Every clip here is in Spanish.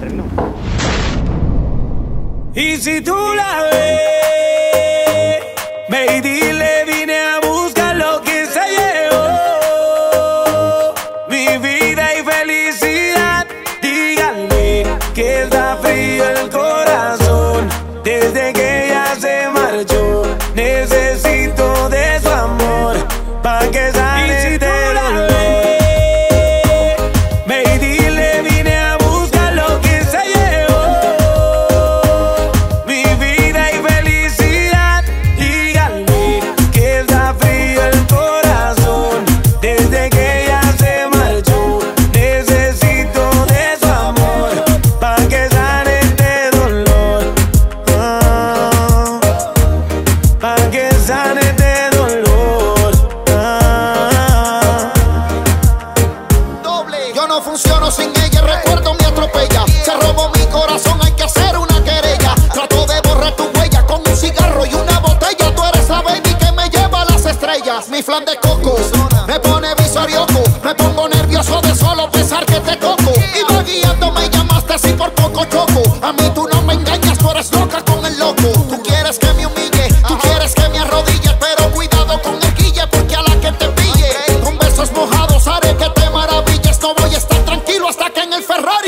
terminó. Y si tú la ves, baby, le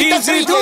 entre dois. Tá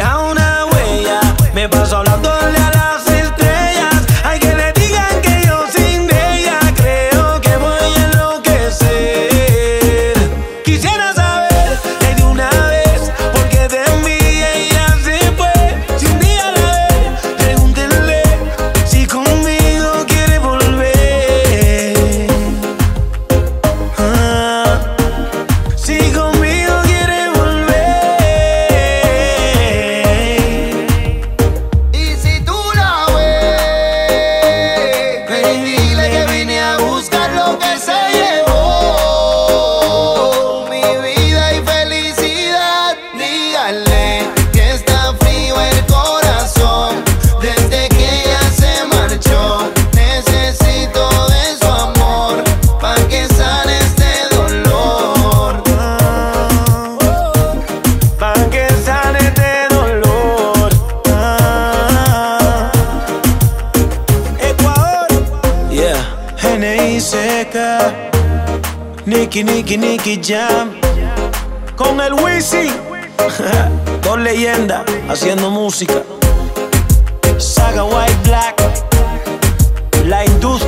I don't N.I.C.K. Nicky, Nicky, Nicky Jam. Con el Wisi. Dos leyendas haciendo música. Saga White Black. La industria.